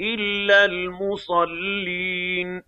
إِلَّا الْمُصَلِّينَ